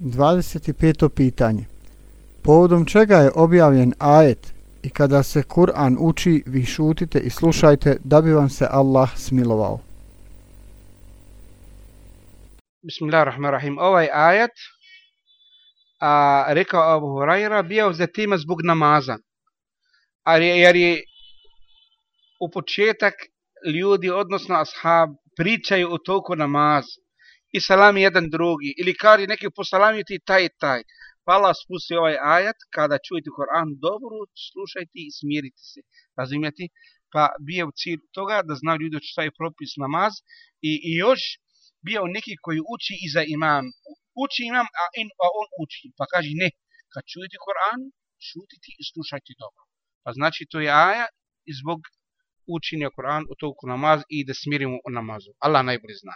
25. pitanje. Povodom čega je objavljen ajet i kada se Kur'an uči, vi šutite i slušajte da bi vam se Allah smilovao. Bismillahirrahmanirrahim. Ovaj ajet, a, rekao Abu Huraira, bio za time zbog namaza. Ali, jer je u početak ljudi, odnosno ashab, pričaju o toku namaza i salami jedan drugi, ili kari neki posalamiti taj i taj. Pa Allah spusti ovaj ajat, kada čujete Koran dobro, slušajte i smirite se. Razumijete? Pa bio cilj toga da znaju ljudi šta je propis namaz i, i još bio neki koji uči i za imam. Uči imam, a, in, a on uči. Pa kaže ne, kad čujete Koran, šutite i slušajte dobro. Pa znači to je aja zbog učenja Koran u toku namaz i da smirimo u namazu. Allah najbolje zna.